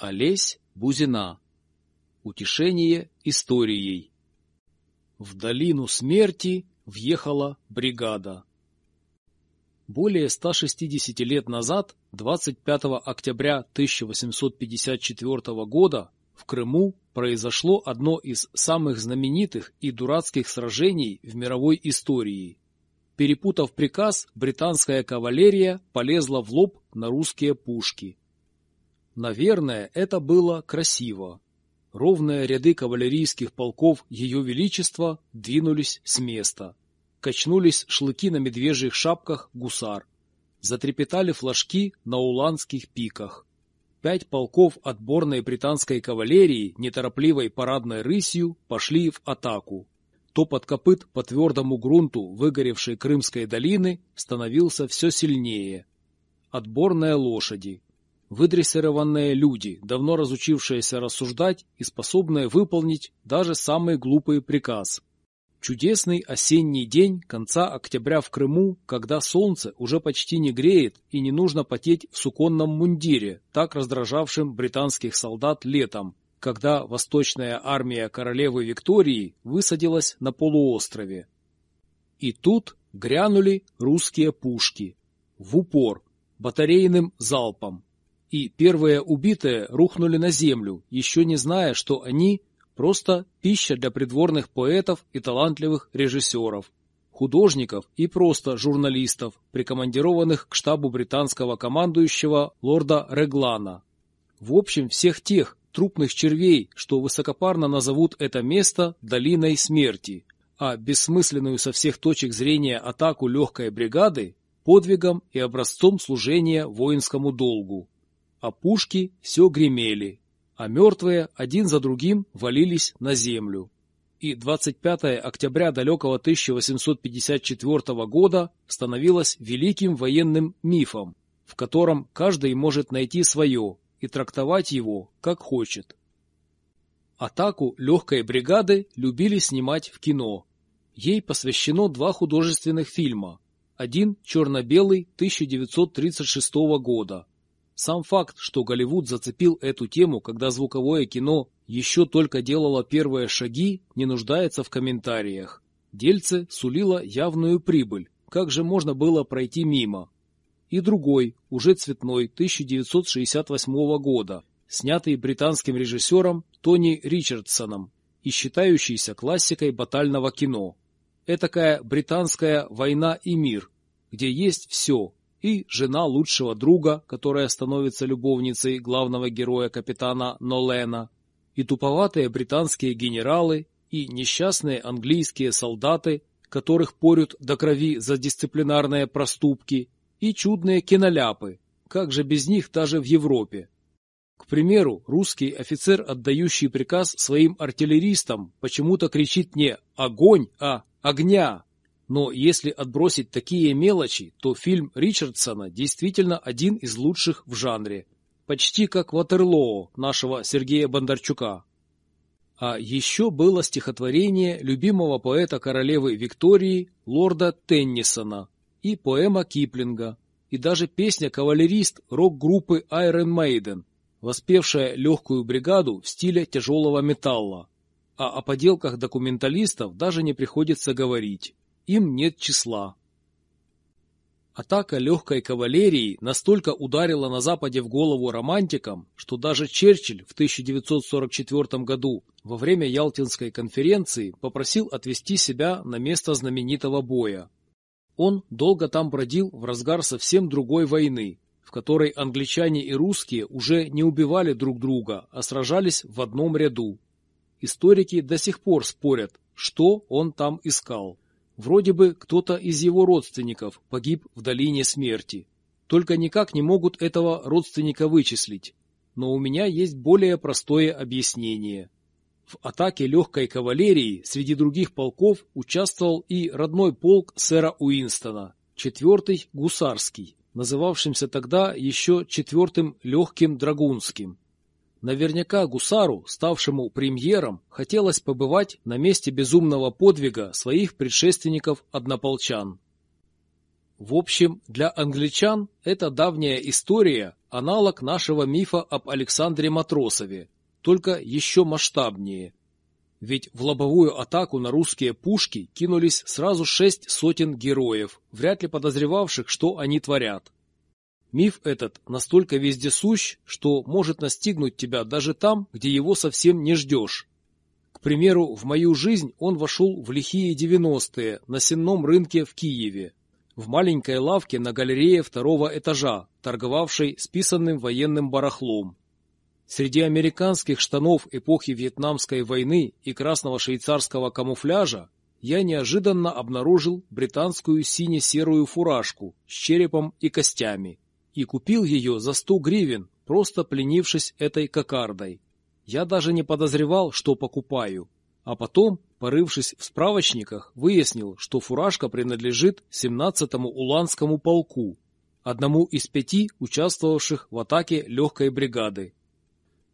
Олесь Бузина. Утешение историей. В долину смерти въехала бригада. Более 160 лет назад, 25 октября 1854 года, в Крыму произошло одно из самых знаменитых и дурацких сражений в мировой истории. Перепутав приказ, британская кавалерия полезла в лоб на русские пушки. Наверное, это было красиво. Ровные ряды кавалерийских полков Ее Величества двинулись с места. Качнулись шлыки на медвежьих шапках гусар. Затрепетали флажки на уланских пиках. Пять полков отборной британской кавалерии неторопливой парадной рысью пошли в атаку. Топот копыт по твердому грунту выгоревшей Крымской долины становился все сильнее. Отборные лошади, выдрессированные люди, давно разучившиеся рассуждать и способные выполнить даже самый глупый приказ. Чудесный осенний день конца октября в Крыму, когда солнце уже почти не греет и не нужно потеть в суконном мундире, так раздражавшим британских солдат летом, когда восточная армия королевы Виктории высадилась на полуострове. И тут грянули русские пушки. В упор, батарейным залпом и первые убитые рухнули на землю, еще не зная, что они просто пища для придворных поэтов и талантливых режиссеров, художников и просто журналистов, прикомандированных к штабу британского командующего лорда Реглана. В общем, всех тех трупных червей, что высокопарно назовут это место долиной смерти, а бессмысленную со всех точек зрения атаку легкой бригады подвигом и образцом служения воинскому долгу а пушки все гремели, а мертвые один за другим валились на землю. И 25 октября далекого 1854 года становилось великим военным мифом, в котором каждый может найти свое и трактовать его как хочет. Атаку легкой бригады любили снимать в кино. Ей посвящено два художественных фильма. Один черно-белый 1936 года, сам факт, что Голливуд зацепил эту тему, когда звуковое кино еще только делало первые шаги, не нуждается в комментариях. Дельце сулило явную прибыль. Как же можно было пройти мимо? И другой, уже цветной, 1968 года, снятый британским режиссером Тони Ричардсоном и считающийся классикой батального кино. Этакая британская «Война и мир», где есть все и жена лучшего друга, которая становится любовницей главного героя капитана Нолена, и туповатые британские генералы, и несчастные английские солдаты, которых порют до крови за дисциплинарные проступки, и чудные киноляпы, как же без них даже в Европе. К примеру, русский офицер, отдающий приказ своим артиллеристам, почему-то кричит не «огонь», а «огня», но если отбросить такие мелочи, то фильм Ричардсона действительно один из лучших в жанре. Почти как Ватерлоо нашего Сергея Бондарчука. А еще было стихотворение любимого поэта королевы Виктории лорда Теннисона и поэма Киплинга, и даже песня «Кавалерист» рок-группы Iron Maiden, воспевшая легкую бригаду в стиле тяжелого металла. А о поделках документалистов даже не приходится говорить им нет числа. Атака легкой кавалерии настолько ударила на Западе в голову романтикам, что даже Черчилль в 1944 году во время Ялтинской конференции попросил отвести себя на место знаменитого боя. Он долго там бродил в разгар совсем другой войны, в которой англичане и русские уже не убивали друг друга, а сражались в одном ряду. Историки до сих пор спорят, что он там искал. Вроде бы кто-то из его родственников погиб в долине смерти. Только никак не могут этого родственника вычислить. Но у меня есть более простое объяснение. В атаке легкой кавалерии среди других полков участвовал и родной полк сэра Уинстона, четвертый гусарский, называвшимся тогда еще четвертым легким драгунским. Наверняка гусару, ставшему премьером, хотелось побывать на месте безумного подвига своих предшественников-однополчан. В общем, для англичан это давняя история, аналог нашего мифа об Александре Матросове, только еще масштабнее. Ведь в лобовую атаку на русские пушки кинулись сразу шесть сотен героев, вряд ли подозревавших, что они творят. Миф этот настолько вездесущ, что может настигнуть тебя даже там, где его совсем не ждешь. К примеру, в мою жизнь он вошел в лихие девяностые на сенном рынке в Киеве, в маленькой лавке на галерее второго этажа, торговавшей списанным военным барахлом. Среди американских штанов эпохи Вьетнамской войны и красного швейцарского камуфляжа я неожиданно обнаружил британскую сине-серую фуражку с черепом и костями и купил ее за сто гривен, просто пленившись этой кокардой. Я даже не подозревал, что покупаю. А потом, порывшись в справочниках, выяснил, что фуражка принадлежит 17-му Уланскому полку, одному из пяти участвовавших в атаке легкой бригады.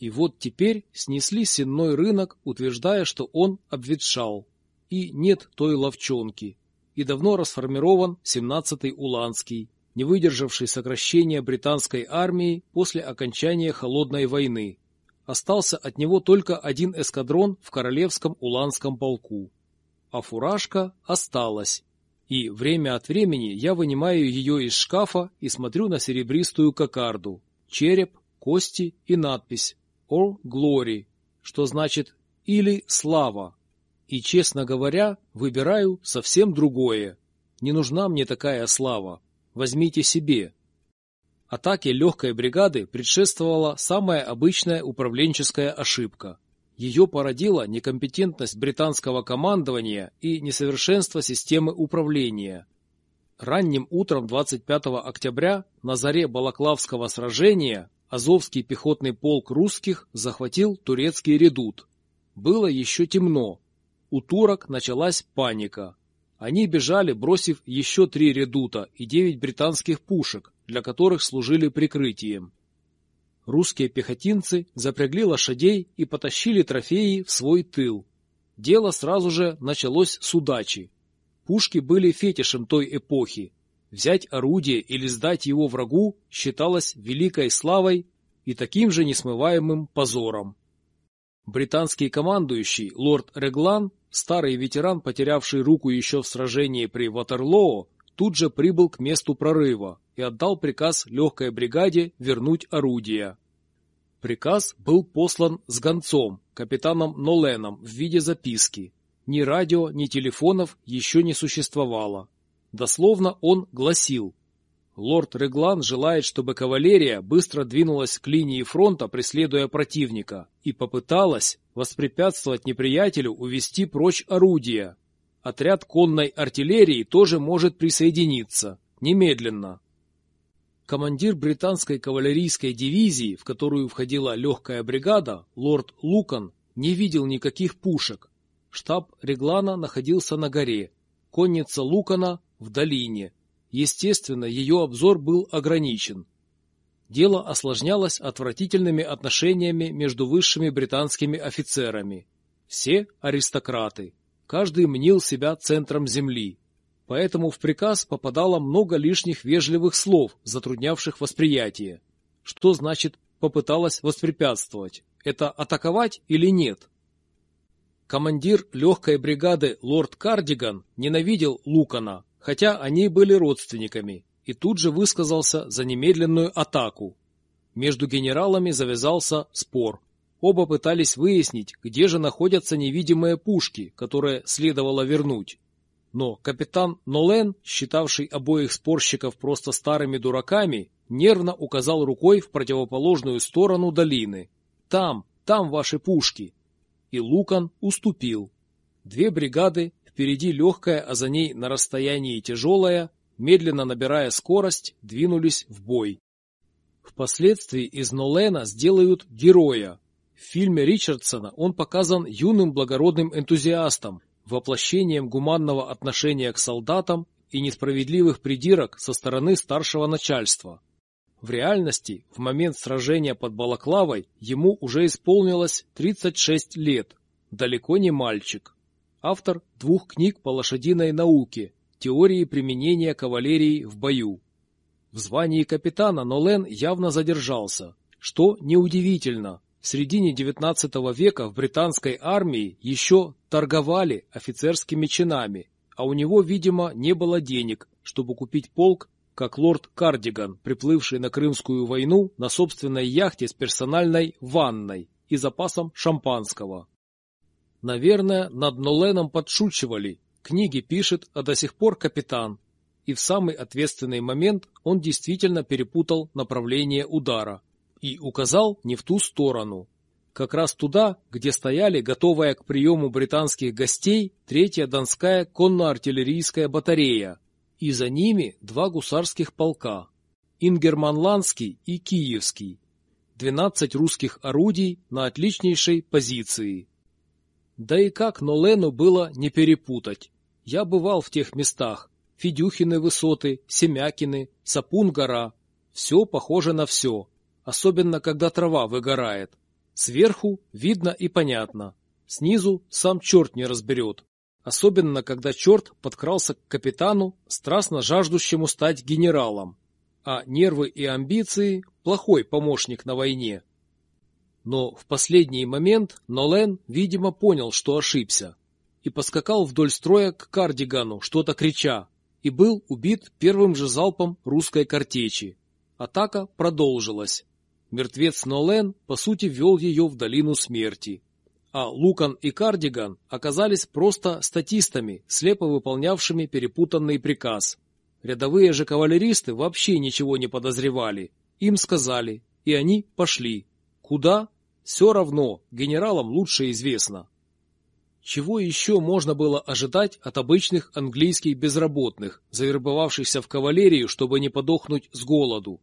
И вот теперь снесли сенной рынок, утверждая, что он обветшал. И нет той ловчонки. И давно расформирован 17-й Уланский, не выдержавший сокращения британской армии после окончания Холодной войны. Остался от него только один эскадрон в Королевском Уланском полку. А фуражка осталась. И время от времени я вынимаю ее из шкафа и смотрю на серебристую кокарду, череп, кости и надпись or glory, что значит или слава. И, честно говоря, выбираю совсем другое. Не нужна мне такая слава. Возьмите себе. Атаке легкой бригады предшествовала самая обычная управленческая ошибка. Ее породила некомпетентность британского командования и несовершенство системы управления. Ранним утром 25 октября на заре Балаклавского сражения Азовский пехотный полк русских захватил турецкий редут. Было еще темно. У турок началась паника. Они бежали, бросив еще три редута и девять британских пушек, для которых служили прикрытием. Русские пехотинцы запрягли лошадей и потащили трофеи в свой тыл. Дело сразу же началось с удачи. Пушки были фетишем той эпохи, Взять орудие или сдать его врагу считалось великой славой и таким же несмываемым позором. Британский командующий лорд Реглан, старый ветеран, потерявший руку еще в сражении при Ватерлоо, тут же прибыл к месту прорыва и отдал приказ легкой бригаде вернуть орудия. Приказ был послан с гонцом, капитаном Ноленом в виде записки. Ни радио, ни телефонов еще не существовало. Дословно он гласил «Лорд Реглан желает, чтобы кавалерия быстро двинулась к линии фронта, преследуя противника, и попыталась воспрепятствовать неприятелю увести прочь орудия. Отряд конной артиллерии тоже может присоединиться. Немедленно». Командир британской кавалерийской дивизии, в которую входила легкая бригада, лорд Лукан, не видел никаких пушек. Штаб Реглана находился на горе. Конница Лукана в долине. Естественно, ее обзор был ограничен. Дело осложнялось отвратительными отношениями между высшими британскими офицерами. Все аристократы. Каждый мнил себя центром земли. Поэтому в приказ попадало много лишних вежливых слов, затруднявших восприятие. Что значит «попыталась воспрепятствовать»? Это атаковать или нет? Командир легкой бригады лорд Кардиган ненавидел Лукана, хотя они были родственниками, и тут же высказался за немедленную атаку. Между генералами завязался спор. Оба пытались выяснить, где же находятся невидимые пушки, которые следовало вернуть. Но капитан Нолен, считавший обоих спорщиков просто старыми дураками, нервно указал рукой в противоположную сторону долины. «Там, там ваши пушки!» И Лукан уступил. Две бригады Впереди легкая, а за ней на расстоянии тяжелая, медленно набирая скорость, двинулись в бой. Впоследствии из Нолена сделают героя. В фильме Ричардсона он показан юным благородным энтузиастом, воплощением гуманного отношения к солдатам и несправедливых придирок со стороны старшего начальства. В реальности, в момент сражения под Балаклавой, ему уже исполнилось 36 лет, далеко не мальчик автор двух книг по лошадиной науке, теории применения кавалерии в бою. В звании капитана Нолен явно задержался, что неудивительно. В середине XIX века в британской армии еще торговали офицерскими чинами, а у него, видимо, не было денег, чтобы купить полк, как лорд Кардиган, приплывший на Крымскую войну на собственной яхте с персональной ванной и запасом шампанского. Наверное, над Ноленом подшучивали. Книги пишет, а до сих пор капитан. И в самый ответственный момент он действительно перепутал направление удара и указал не в ту сторону. Как раз туда, где стояли, готовая к приему британских гостей, третья Донская конно-артиллерийская батарея, и за ними два гусарских полка – Ингерманландский и Киевский. 12 русских орудий на отличнейшей позиции. Да и как Нолену было не перепутать. Я бывал в тех местах. Федюхины высоты, Семякины, Сапун-гора. Все похоже на все особенно когда трава выгорает. Сверху видно и понятно, снизу сам черт не разберет, особенно когда черт подкрался к капитану, страстно жаждущему стать генералом, а нервы и амбиции – плохой помощник на войне. Но в последний момент Нолен, видимо, понял, что ошибся, и поскакал вдоль строя к кардигану, что-то крича, и был убит первым же залпом русской картечи. Атака продолжилась. Мертвец Нолен, по сути, вел ее в долину смерти. А Лукан и Кардиган оказались просто статистами, слепо выполнявшими перепутанный приказ. Рядовые же кавалеристы вообще ничего не подозревали. Им сказали, и они пошли. Куда? Все равно, генералам лучше известно. Чего еще можно было ожидать от обычных английских безработных, завербовавшихся в кавалерию, чтобы не подохнуть с голоду?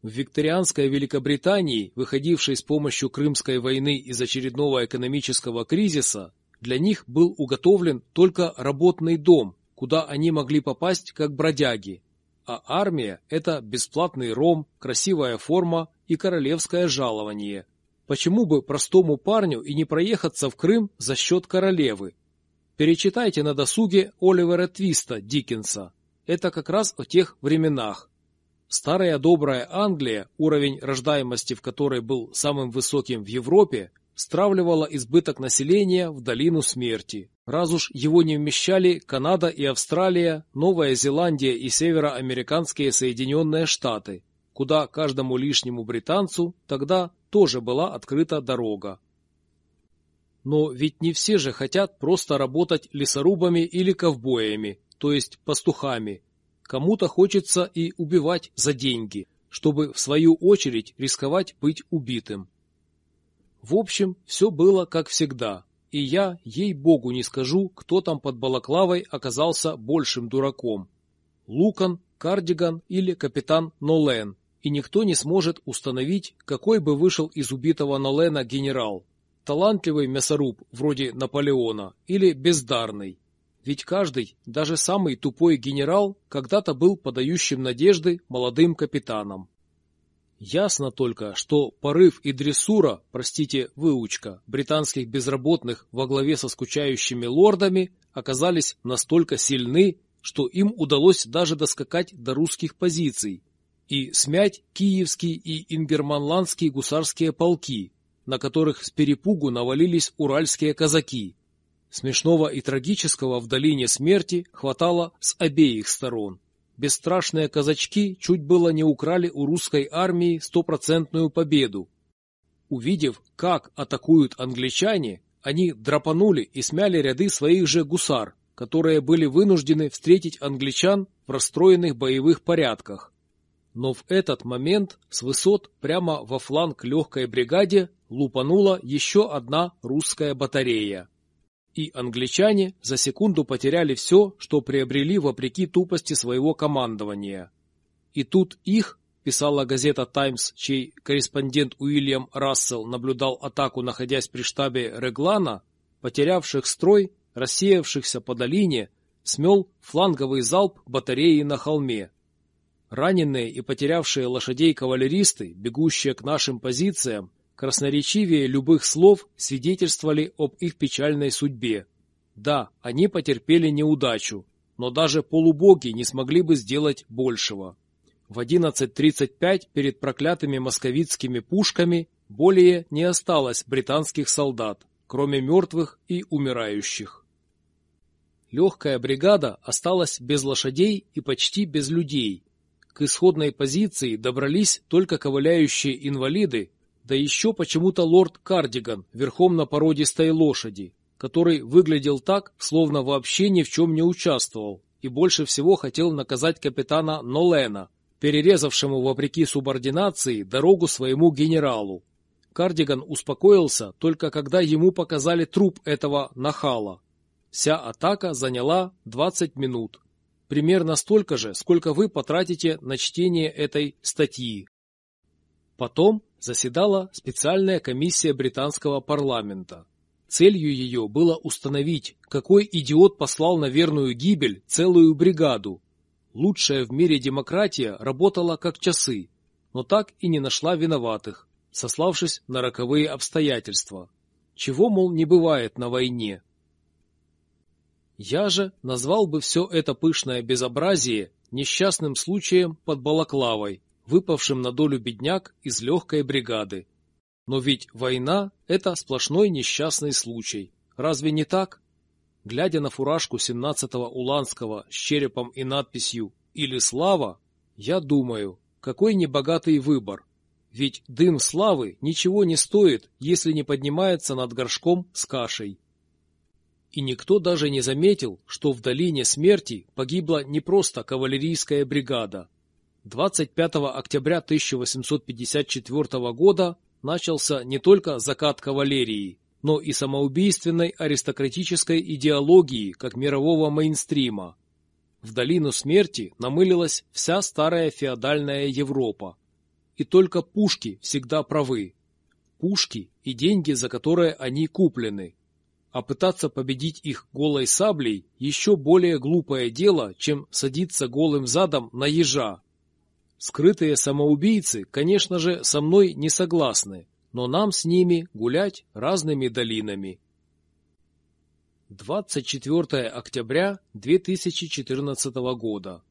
В викторианской Великобритании, выходившей с помощью Крымской войны из очередного экономического кризиса, для них был уготовлен только работный дом, куда они могли попасть как бродяги. А армия – это бесплатный ром, красивая форма и королевское жалование. Почему бы простому парню и не проехаться в Крым за счет королевы? Перечитайте на досуге Оливера Твиста Диккенса. Это как раз о тех временах. Старая добрая Англия, уровень рождаемости в которой был самым высоким в Европе, стравливала избыток населения в долину смерти. Раз уж его не вмещали Канада и Австралия, Новая Зеландия и североамериканские Соединенные Штаты, куда каждому лишнему британцу тогда тоже была открыта дорога. Но ведь не все же хотят просто работать лесорубами или ковбоями, то есть пастухами, Кому-то хочется и убивать за деньги, чтобы в свою очередь рисковать быть убитым. В общем, все было как всегда, и я, ей-богу, не скажу, кто там под балаклавой оказался большим дураком. Лукан, Кардиган или капитан Нолен, и никто не сможет установить, какой бы вышел из убитого Нолена генерал. Талантливый мясоруб, вроде Наполеона, или бездарный. Ведь каждый, даже самый тупой генерал, когда-то был подающим надежды молодым капитаном. Ясно только, что порыв и дрессура, простите, выучка, британских безработных во главе со скучающими лордами оказались настолько сильны, что им удалось даже доскакать до русских позиций и смять киевские и ингерманландские гусарские полки, на которых с перепугу навалились уральские казаки. Смешного и трагического в долине смерти хватало с обеих сторон. Бесстрашные казачки чуть было не украли у русской армии стопроцентную победу. Увидев, как атакуют англичане, они драпанули и смяли ряды своих же гусар, которые были вынуждены встретить англичан в расстроенных боевых порядках. Но в этот момент с высот прямо во фланг легкой бригаде лупанула еще одна русская батарея и англичане за секунду потеряли все, что приобрели вопреки тупости своего командования. И тут их, писала газета «Таймс», чей корреспондент Уильям Рассел наблюдал атаку, находясь при штабе Реглана, потерявших строй, рассеявшихся по долине, смел фланговый залп батареи на холме. Раненые и потерявшие лошадей кавалеристы, бегущие к нашим позициям, красноречивее любых слов свидетельствовали об их печальной судьбе. Да, они потерпели неудачу, но даже полубоги не смогли бы сделать большего. В 11.35 перед проклятыми московицкими пушками более не осталось британских солдат, кроме мертвых и умирающих. Легкая бригада осталась без лошадей и почти без людей. К исходной позиции добрались только ковыляющие инвалиды, да еще почему-то лорд Кардиган верхом на породистой лошади, который выглядел так, словно вообще ни в чем не участвовал, и больше всего хотел наказать капитана Нолена, перерезавшему вопреки субординации дорогу своему генералу. Кардиган успокоился только когда ему показали труп этого нахала. Вся атака заняла 20 минут. Примерно столько же, сколько вы потратите на чтение этой статьи. Потом заседала специальная комиссия британского парламента. Целью ее было установить, какой идиот послал на верную гибель целую бригаду. Лучшая в мире демократия работала как часы, но так и не нашла виноватых, сославшись на роковые обстоятельства. Чего, мол, не бывает на войне. Я же назвал бы все это пышное безобразие несчастным случаем под Балаклавой, выпавшим на долю бедняк из легкой бригады, но ведь война — это сплошной несчастный случай. Разве не так? Глядя на фуражку 17-го Уланского с черепом и надписью «Или слава», я думаю, какой небогатый выбор. Ведь дым славы ничего не стоит, если не поднимается над горшком с кашей. И никто даже не заметил, что в долине смерти погибла не просто кавалерийская бригада. 25 октября 1854 года начался не только закат кавалерии, но и самоубийственной аристократической идеологии как мирового мейнстрима. В долину смерти намылилась вся старая феодальная Европа. И только пушки всегда правы. Пушки и деньги, за которые они куплены. А пытаться победить их голой саблей еще более глупое дело, чем садиться голым задом на ежа, Скрытые самоубийцы, конечно же, со мной не согласны, но нам с ними гулять разными долинами. 24 октября 2014 года.